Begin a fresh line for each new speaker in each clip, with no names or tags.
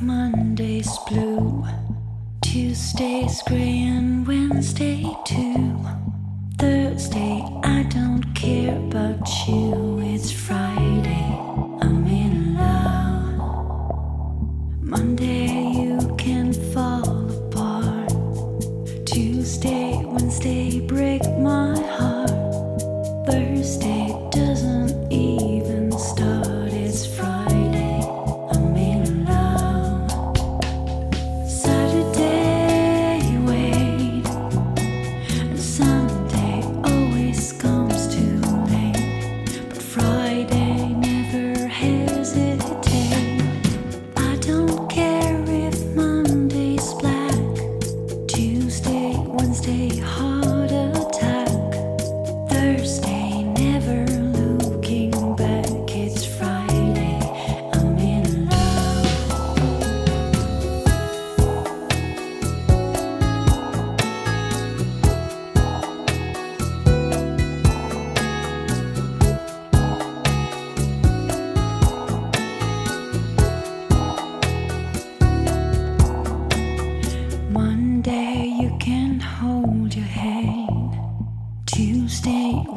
Monday's blue, Tuesday's gray, and Wednesday too. Thursday, I don't care about you. It's Friday, I'm in love. Monday, you can fall apart. Tuesday, Wednesday, break my heart. Thursday doesn't even.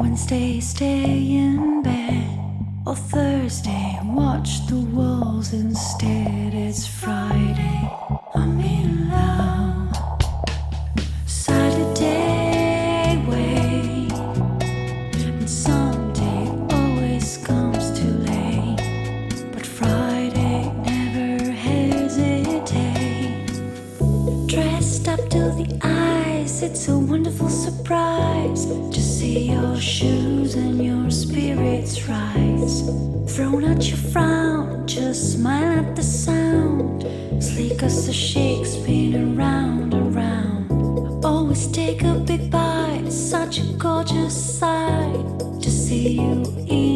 Wednesday, stay in bed. Or Thursday, watch the walls instead. It's Friday, I'm in love. Saturday, wait. And Sunday always comes too late. But Friday, never hesitate. Dressed up to the eyes, it's a wonderful surprise to see your shoes and your spirits rise. Thrown out your frown, just smile at the sound. Sleek as a shake, spin around, around. Always take a big bite, such a gorgeous sight to see you eat